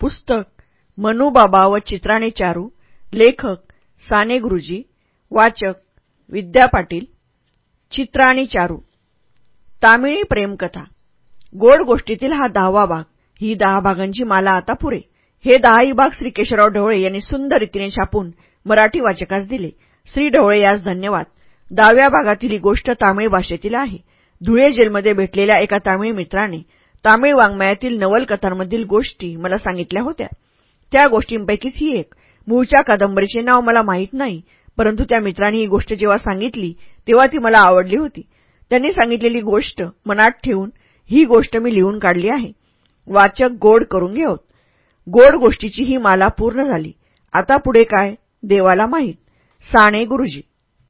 पुस्तक मनुबाबा व चित्राने चारू लेखक साने गुरुजी वाचक विद्या पाटील चित्र चारू. तामिळी प्रेमकथा. गोड गोष्टीतील हा दहावा भाग. ही दहा भागांची माला आता पुरे. हे दहाही भाग श्री केशवराव ढवळे यांनी सुंदर रीतीने छापून मराठी वाचकास दिले. श्री ढवळे यास धन्यवाद. दहाव्या भागातील ही गोष्ट तामिळ भाषेतील आहे. धुळे जेलमध्ये भेटलेल्या एका तामिळ मित्राने तामिळ वाङ्मयातील नवलकथांमधील गोष्टी मला सांगितल्या होत्या. त्या गोष्टींपैकीच ही एक. मूळच्या कादंबरीचे नाव मला माहीत नाही परंतु त्या मित्रांनी ही गोष्ट जेव्हा सांगितली तेव्हा ती मला आवडली होती. त्यांनी सांगितलेली गोष्ट मनात ठेवून ही गोष्ट मी लिहून काढली आहे. वाचक गोड करून घेऊत गोड गोष्टीची ही माला पूर्ण झाली. आता पुढे काय? देवाला माहीत. साने गुरुजी.